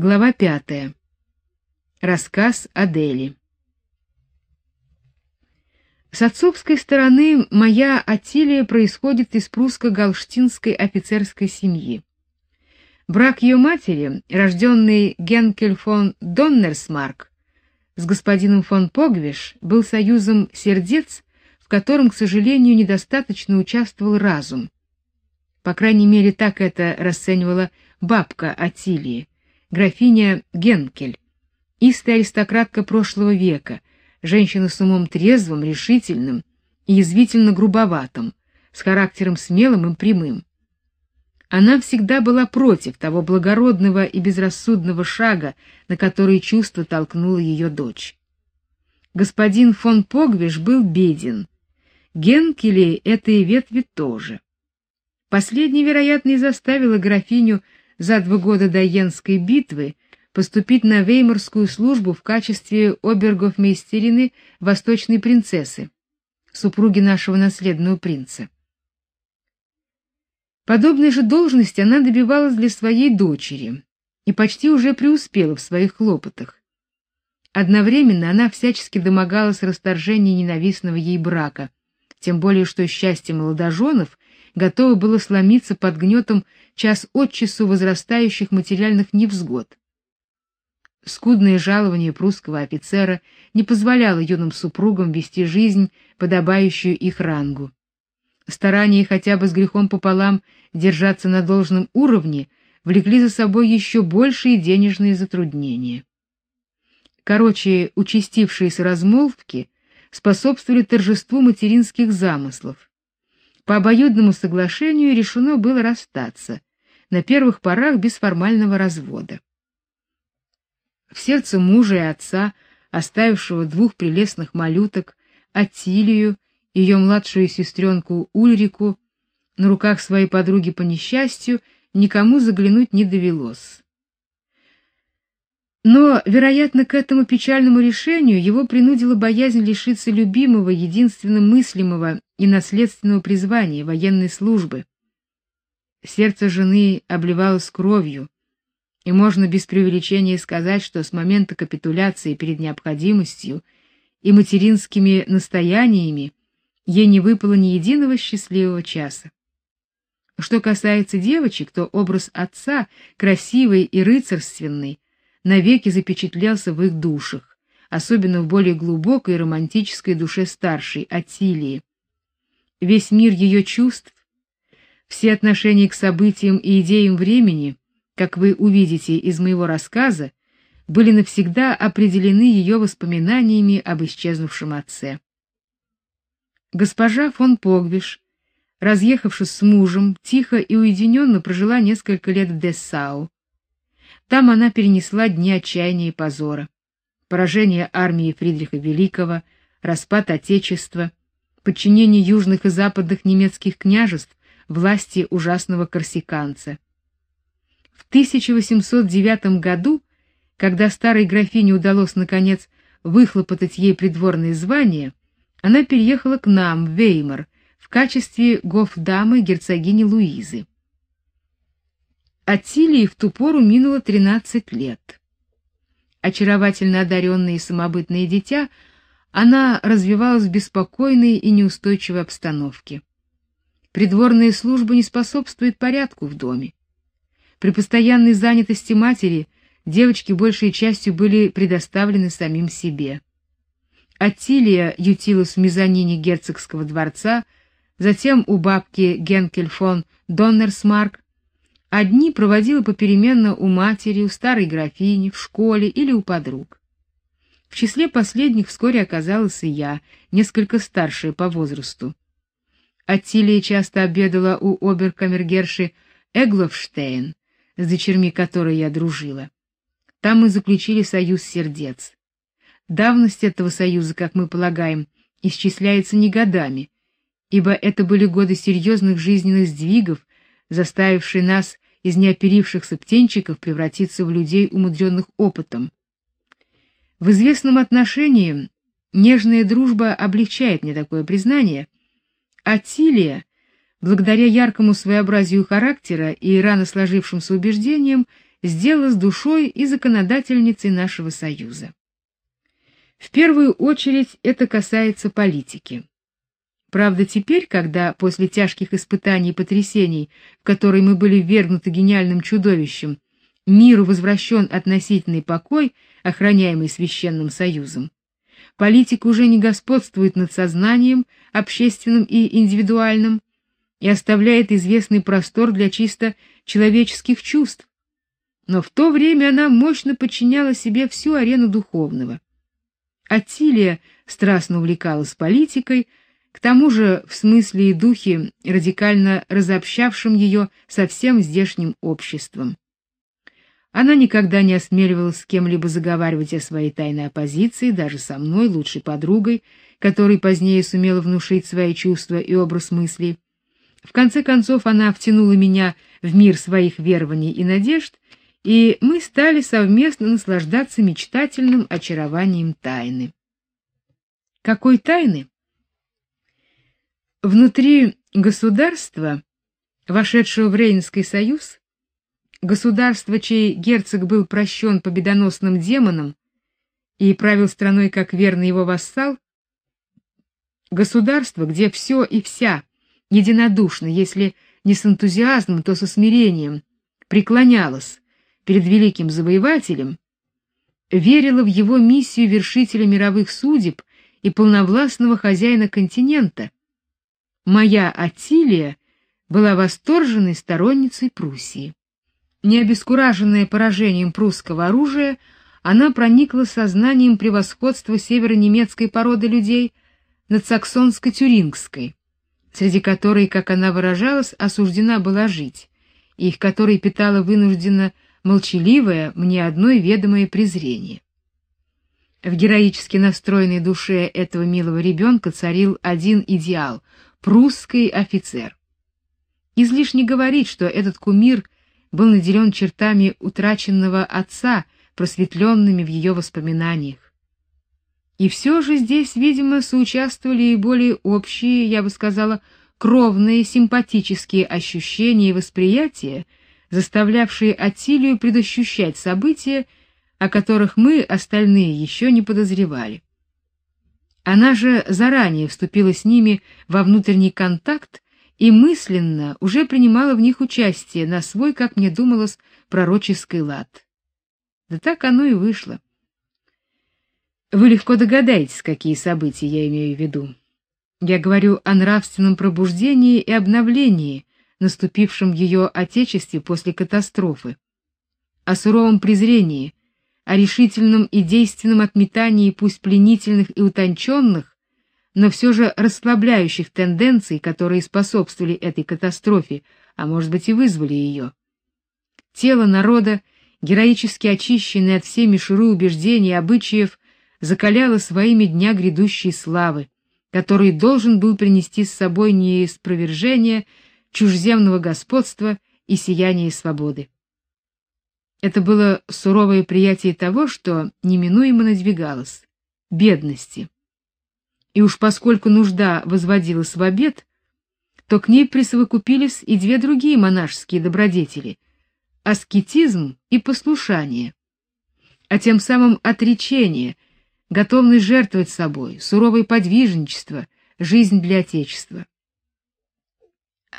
Глава пятая. Рассказ Адели. С отцовской стороны моя Атилия происходит из прусско-галштинской офицерской семьи. Брак ее матери, рожденный Генкель фон Доннерсмарк, с господином фон Погвиш, был союзом сердец, в котором, к сожалению, недостаточно участвовал разум. По крайней мере, так это расценивала бабка Атилии, графиня Генкель, истая аристократка прошлого века, женщина с умом трезвым, решительным и язвительно грубоватым, с характером смелым и прямым. Она всегда была против того благородного и безрассудного шага, на который чувство толкнула ее дочь. Господин фон Погвиш был беден. Генкели этой ветви тоже. Последний, вероятно, и заставила графиню за два года до Йенской битвы поступить на веймарскую службу в качестве обергофмейстерины Восточной принцессы, супруги нашего наследного принца. Подобной же должности она добивалась для своей дочери и почти уже преуспела в своих хлопотах. Одновременно она всячески домогалась расторжения ненавистного ей брака, тем более что счастье молодоженов готово было сломиться под гнетом час от часу возрастающих материальных невзгод. Скудное жалование прусского офицера не позволяло юным супругам вести жизнь, подобающую их рангу. Старания хотя бы с грехом пополам держаться на должном уровне влекли за собой еще большие денежные затруднения. Короче, участившиеся размолвки способствовали торжеству материнских замыслов. По обоюдному соглашению решено было расстаться, на первых порах без формального развода. В сердце мужа и отца, оставившего двух прелестных малюток, Атилию, ее младшую сестренку Ульрику, на руках своей подруги по несчастью, никому заглянуть не довелось. Но, вероятно, к этому печальному решению его принудила боязнь лишиться любимого, единственно мыслимого и наследственного призвания военной службы. Сердце жены обливалось кровью, и можно без преувеличения сказать, что с момента капитуляции перед необходимостью и материнскими настояниями ей не выпало ни единого счастливого часа. Что касается девочек, то образ отца, красивый и рыцарственный, навеки запечатлелся в их душах, особенно в более глубокой романтической душе старшей Атилии. Весь мир ее чувств все отношения к событиям и идеям времени, как вы увидите из моего рассказа, были навсегда определены ее воспоминаниями об исчезнувшем отце. Госпожа фон Погвиш, разъехавшись с мужем, тихо и уединенно прожила несколько лет в Дессау. Там она перенесла дни отчаяния и позора, поражение армии Фридриха Великого, распад отечества, подчинение южных и западных немецких княжеств власти ужасного корсиканца. В 1809 году, когда старой графине удалось наконец выхлопотать ей придворное звание, она переехала к нам в Веймар в качестве гофдамы герцогини Луизы. Аттилии в ту пору минуло 13 лет. Очаровательно одаренное и самобытное дитя, она развивалась в беспокойной и неустойчивой обстановке. Придворная служба не способствует порядку в доме. При постоянной занятости матери девочки большей частью были предоставлены самим себе. Аттилия ютилась в мезонине герцогского дворца, затем у бабки Генкель фон Доннерсмарк. Одни проводила попеременно у матери, у старой графини, в школе или у подруг. В числе последних вскоре оказалась и я, несколько старшая по возрасту. Аттилия часто обедала у оберкамергерши Эгловштейн, с дочерьми которой я дружила. Там мы заключили союз сердец. Давность этого союза, как мы полагаем, исчисляется не годами, ибо это были годы серьезных жизненных сдвигов, заставившие нас из неоперившихся птенчиков превратиться в людей, умудренных опытом. В известном отношении нежная дружба облегчает мне такое признание — Атилия, благодаря яркому своеобразию характера и рано сложившимся убеждениям, с душой и законодательницей нашего союза. В первую очередь это касается политики. Правда, теперь, когда после тяжких испытаний и потрясений, в которые мы были ввергнуты гениальным чудовищем, миру возвращен относительный покой, охраняемый священным союзом, политика уже не господствует над сознанием, общественным и индивидуальным, и оставляет известный простор для чисто человеческих чувств. Но в то время она мощно подчиняла себе всю арену духовного. Аттилия страстно увлекалась политикой, к тому же в смысле и духе радикально разобщавшим ее со всем здешним обществом. Она никогда не осмеливалась с кем-либо заговаривать о своей тайной оппозиции, даже со мной, лучшей подругой, которой позднее сумела внушить свои чувства и образ мыслей. В конце концов она втянула меня в мир своих верований и надежд, и мы стали совместно наслаждаться мечтательным очарованием тайны. Какой тайны? Внутри государства, вошедшего в Рейнский союз, государства, чей герцог был прощен победоносным демоном и правил страной как верный его вассал, государство, где все и вся единодушно, если не с энтузиазмом, то со смирением, преклонялось перед великим завоевателем, верила в его миссию вершителя мировых судеб и полновластного хозяина континента. Моя Атилия была восторженной сторонницей Пруссии. Не обескураженная поражением прусского оружия, она проникла сознанием превосходства северонемецкой породы людей над саксонско-тюрингской, среди которой, как она выражалась, осуждена была жить, и их которой питала вынужденно молчаливое, мне одной ведомое презрение. В героически настроенной душе этого милого ребенка царил один идеал прусский офицер. Излишне говорить, что этот кумир был наделен чертами утраченного отца, просветленными в ее воспоминаниях. И все же здесь, видимо, соучаствовали и более общие, я бы сказала, кровные симпатические ощущения и восприятия, заставлявшие Атилию предощущать события, о которых мы, остальные, еще не подозревали. Она же заранее вступила с ними во внутренний контакт и мысленно уже принимала в них участие на свой, как мне думалось, пророческий лад. Да так оно и вышло. Вы легко догадаетесь, какие события я имею в виду. Я говорю о нравственном пробуждении и обновлении, наступившем в ее отечестве после катастрофы, о суровом презрении, о решительном и действенном отметании пусть пленительных и утонченных, но все же расслабляющих тенденций, которые способствовали этой катастрофе, а может быть и вызвали ее. Тело народа, героически очищенное от всей мишуры убеждений и обычаев, закаляло своими дня грядущей славы, который должен был принести с собой не неиспровержение чужеземного господства и сияние свободы. Это было суровое приятие того, что неминуемо надвигалось бедности. И уж поскольку нужда возводилась в обет, то к ней присовокупились и две другие монашеские добродетели аскетизм и послушание, а тем самым отречение — готовность жертвовать собой, суровое подвижничество, жизнь для отечества.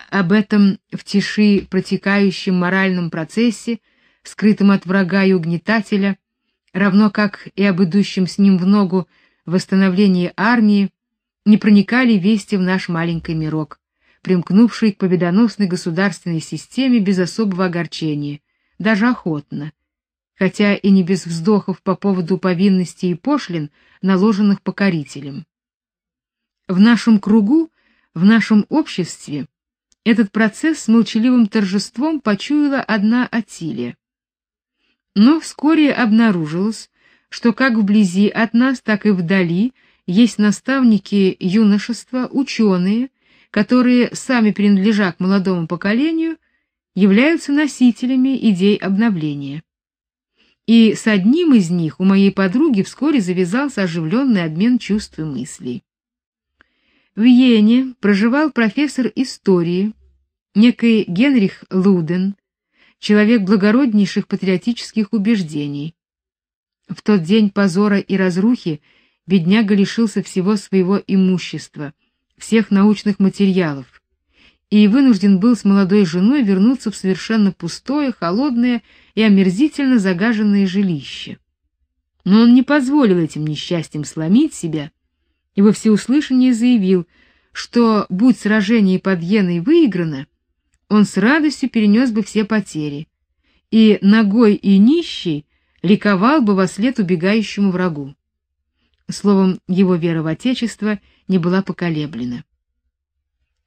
Об этом в тиши протекающем моральном процессе, скрытом от врага и угнетателя, равно как и об идущем с ним в ногу восстановлении армии, не проникали вести в наш маленький мирок, примкнувший к победоносной государственной системе без особого огорчения, даже охотно, хотя и не без вздохов по поводу повинностей и пошлин, наложенных покорителем. В нашем кругу, в нашем обществе этот процесс с молчаливым торжеством почуяла одна Атилия. Но вскоре обнаружилось, что как вблизи от нас, так и вдали есть наставники юношества, ученые, которые, сами принадлежа к молодому поколению, являются носителями идей обновления и с одним из них у моей подруги вскоре завязался оживленный обмен чувств и мыслей. В Йене проживал профессор истории, некий Генрих Луден, человек благороднейших патриотических убеждений. В тот день позора и разрухи бедняга лишился всего своего имущества, всех научных материалов, и вынужден был с молодой женой вернуться в совершенно пустое, холодное и омерзительно загаженное жилище. Но он не позволил этим несчастьям сломить себя и во всеуслышание заявил, что, будь сражение под Йеной выиграно, он с радостью перенес бы все потери, и ногой и нищий ликовал бы во след убегающему врагу. Словом, его вера в Отечество не была поколеблена.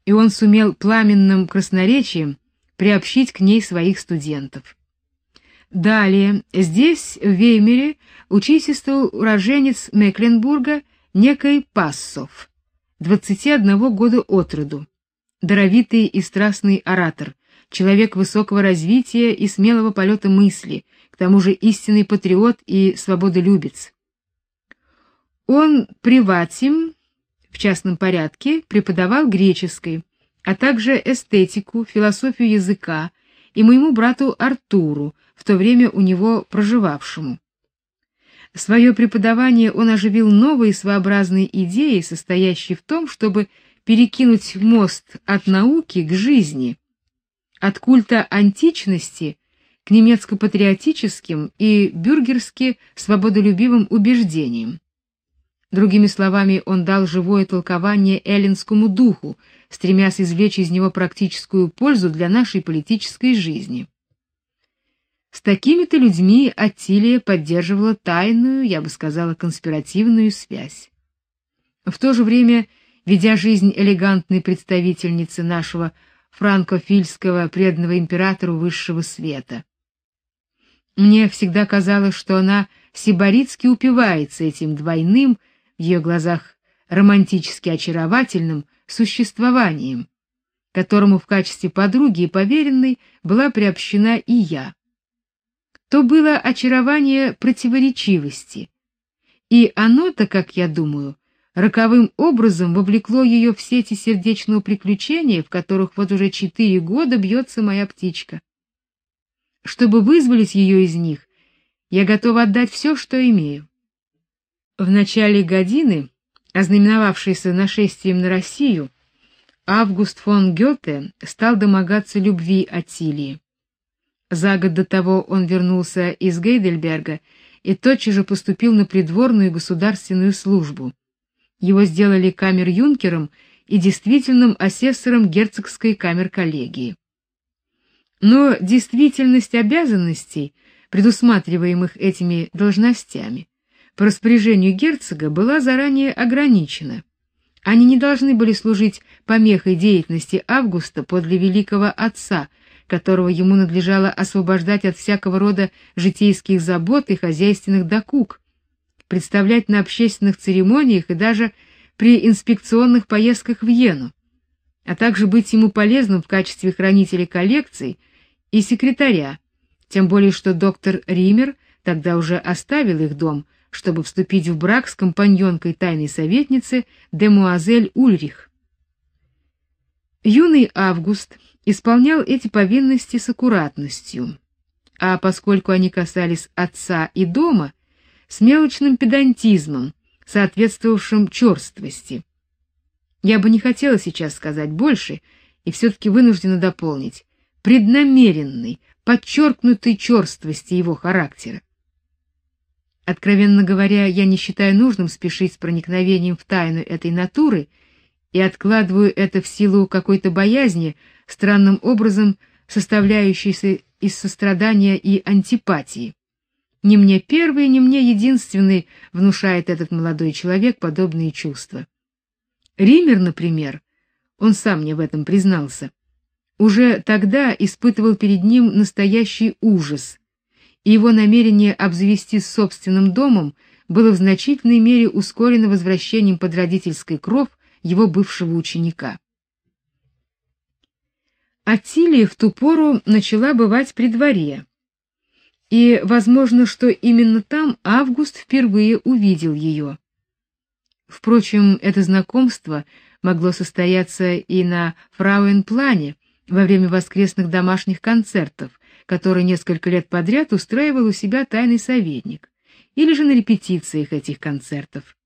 И он сумел пламенным красноречием приобщить к ней своих студентов. Далее, здесь, в Веймере, учительствовал уроженец Мекленбурга некий Пассов, 21 года от роду, даровитый и страстный оратор, человек высокого развития и смелого полета мысли, к тому же истинный патриот и свободолюбец. Он приватим в частном порядке преподавал греческий, а также эстетику, философию языка и моему брату Артуру, в то время у него проживавшему. Свое преподавание он оживил новой своеобразной идеей, состоящей в том, чтобы перекинуть мост от науки к жизни, от культа античности к немецко-патриотическим и бюргерски свободолюбивым убеждениям. Другими словами, он дал живое толкование эллинскому духу, стремясь извлечь из него практическую пользу для нашей политической жизни. С такими-то людьми Аттилия поддерживала тайную, я бы сказала, конспиративную связь. В то же время, ведя жизнь элегантной представительницы нашего франкофильского преданного императору высшего света. Мне всегда казалось, что она сибаритски упивается этим двойным, в ее глазах романтически очаровательным существованием, которому в качестве подруги и поверенной была приобщена и я то было очарование противоречивости. И оно-то, как я думаю, роковым образом вовлекло ее в сети сердечного приключения, в которых вот уже четыре года бьется моя птичка. Чтобы вызволить ее из них, я готова отдать все, что имею. В начале годины, ознаменовавшейся нашествием на Россию, Август фон Гёте стал домогаться любви Атилии. За год до того он вернулся из Гейдельберга и тотчас же поступил на придворную государственную службу. Его сделали камер-юнкером и действительным асессором герцогской камер-коллегии. Но действительность обязанностей, предусматриваемых этими должностями, по распоряжению герцога была заранее ограничена. Они не должны были служить помехой деятельности Августа подле великого отца – которого ему надлежало освобождать от всякого рода житейских забот и хозяйственных докук, представлять на общественных церемониях и даже при инспекционных поездках в Йену, а также быть ему полезным в качестве хранителя коллекций и секретаря, тем более что доктор Ример тогда уже оставил их дом, чтобы вступить в брак с компаньонкой тайной советницы демуазель Ульрих. Юный Август исполнял эти повинности с аккуратностью, а поскольку они касались отца и дома, с мелочным педантизмом, соответствовавшим черствости. Я бы не хотела сейчас сказать больше, и все таки вынуждена дополнить: преднамеренной, подчеркнутой черствости его характера. Откровенно говоря, я не считаю нужным спешить с проникновением в тайну этой натуры и откладываю это в силу какой-то боязни, странным образом составляющейся из сострадания и антипатии. Не мне первый, не мне единственный внушает этот молодой человек подобные чувства. Ример, например, он сам мне в этом признался, уже тогда испытывал перед ним настоящий ужас, и его намерение обзавестись собственным домом было в значительной мере ускорено возвращением под родительский кров его бывшего ученика. Аттилия в ту пору начала бывать при дворе. И возможно, что именно там Август впервые увидел ее. Впрочем, это знакомство могло состояться и на Фрауенплане во время воскресных домашних концертов, который несколько лет подряд устраивал у себя тайный советник, или же на репетициях этих концертов.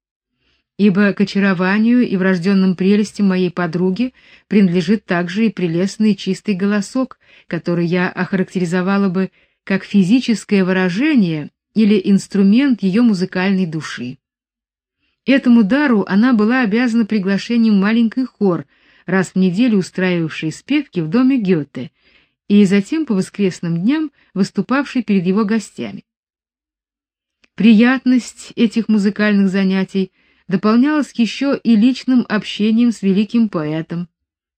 Ибо к очарованию и врожденным прелестям моей подруги принадлежит также и прелестный чистый голосок, который я охарактеризовала бы как физическое выражение или инструмент ее музыкальной души. Этому дару она была обязана приглашением маленький хор, раз в неделю устраивавший спевки в доме Гёте, и затем по воскресным дням выступавший перед его гостями. Приятность этих музыкальных занятий дополнялась еще и личным общением с великим поэтом,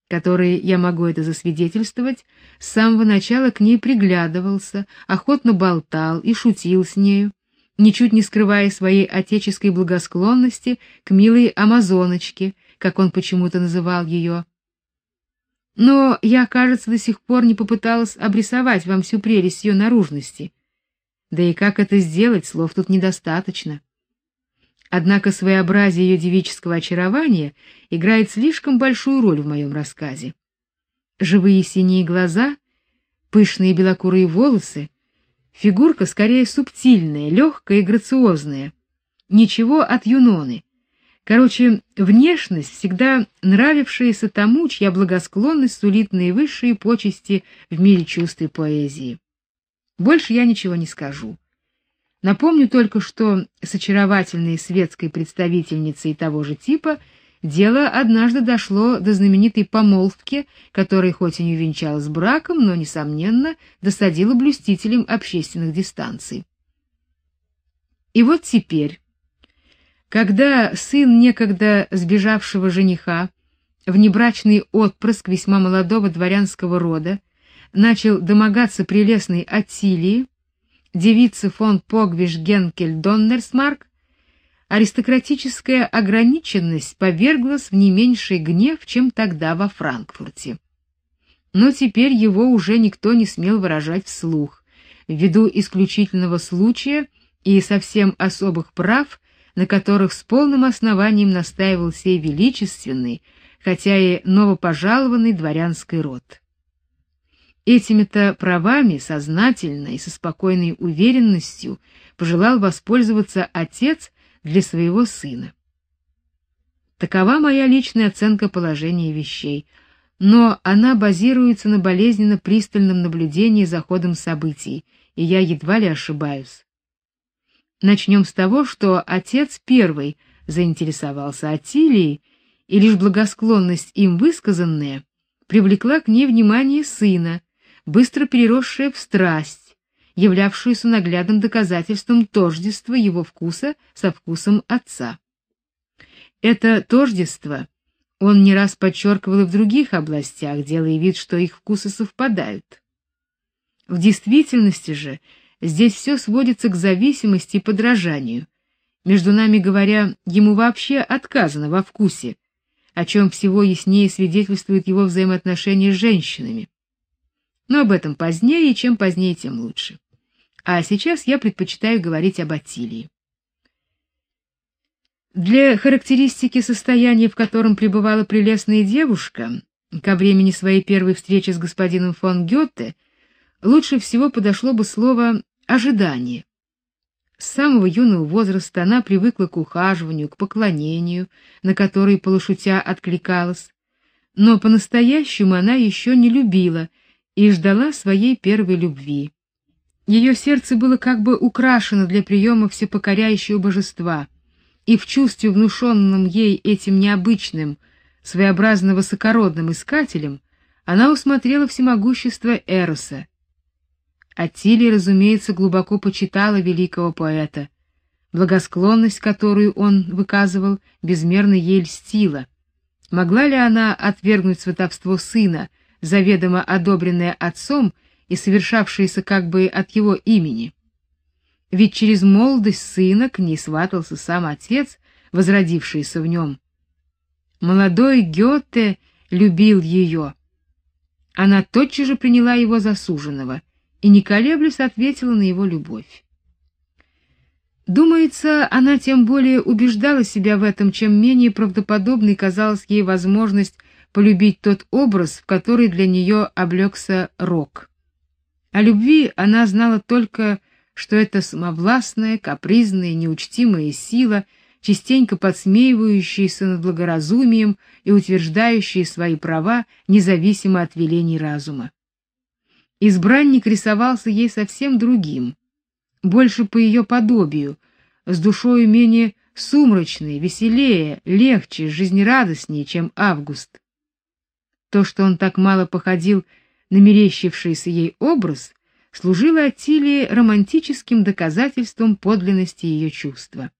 который, я могу это засвидетельствовать, с самого начала к ней приглядывался, охотно болтал и шутил с нею, ничуть не скрывая своей отеческой благосклонности к милой амазоночке, как он почему-то называл ее. Но я, кажется, до сих пор не попыталась обрисовать вам всю прелесть ее наружности. Да и как это сделать, слов тут недостаточно. Однако своеобразие ее девического очарования играет слишком большую роль в моем рассказе. Живые синие глаза, пышные белокурые волосы, фигурка скорее субтильная, легкая и грациозная. Ничего от Юноны. Короче, внешность, всегда нравившаяся тому, чья благосклонность сулит наивысшие почести в мире чувств и поэзии. Больше я ничего не скажу. Напомню только, что с очаровательной светской представительницей того же типа дело однажды дошло до знаменитой помолвки, которая хоть и не увенчалась браком, но несомненно досадила блюстителям общественных дистанций. И вот теперь, когда сын некогда сбежавшего жениха, внебрачный отпрыск весьма молодого дворянского рода, начал домогаться прелестной Аттилии, девицы фон Погвиш Генкель Доннерсмарк, аристократическая ограниченность поверглась в не меньший гнев, чем тогда во Франкфурте. Но теперь его уже никто не смел выражать вслух, ввиду исключительного случая и совсем особых прав, на которых с полным основанием настаивал сей величественный, хотя и новопожалованный дворянский род. Этими-то правами сознательно и со спокойной уверенностью пожелал воспользоваться отец для своего сына. Такова моя личная оценка положения вещей, но она базируется на болезненно пристальном наблюдении за ходом событий, и я едва ли ошибаюсь. Начнем с того, что отец первый заинтересовался Атилией, и лишь благосклонность им высказанная привлекла к ней внимание сына, быстро переросшее в страсть, являвшуюся наглядным доказательством тождества его вкуса со вкусом отца. Это тождество он не раз подчеркивал и в других областях, делая вид, что их вкусы совпадают. В действительности же здесь все сводится к зависимости и подражанию. Между нами говоря, ему вообще отказано во вкусе, о чем всего яснее свидетельствует его взаимоотношения с женщинами. Но об этом позднее, и чем позднее, тем лучше. А сейчас я предпочитаю говорить об Атилии. Для характеристики состояния, в котором пребывала прелестная девушка ко времени своей первой встречи с господином фон Гёте, лучше всего подошло бы слово ожидание. С самого юного возраста она привыкла к ухаживанию, к поклонению, на которые полушутя откликалась, но по-настоящему она еще не любила и ждала своей первой любви. Ее сердце было как бы украшено для приема всепокоряющего божества, и в чувстве, внушенном ей этим необычным, своеобразно высокородным искателем, она усмотрела всемогущество Эроса. Аттилия, разумеется, глубоко почитала великого поэта. Благосклонность, которую он выказывал, безмерно ей льстила. Могла ли она отвергнуть сватовство сына, заведомо одобренное отцом и совершавшееся как бы от его имени. Ведь через молодость сына к ней сватался сам отец, возродившийся в нем. Молодой Гёте любил ее. Она тотчас же приняла его за суженого и, не колеблясь, ответила на его любовь. Думается, она тем более убеждала себя в этом, чем менее правдоподобной казалась ей возможность полюбить тот образ, в который для нее облегся рок. О любви она знала только, что это самовластная, капризная, неучтимая сила, частенько подсмеивающаяся над благоразумием и утверждающая свои права независимо от велений разума. Избранник рисовался ей совсем другим, больше по ее подобию, с душой менее сумрачной, веселее, легче, жизнерадостнее, чем Август. То, что он так мало походил на мерещившийся ей образ, служило Атилии романтическим доказательством подлинности ее чувства.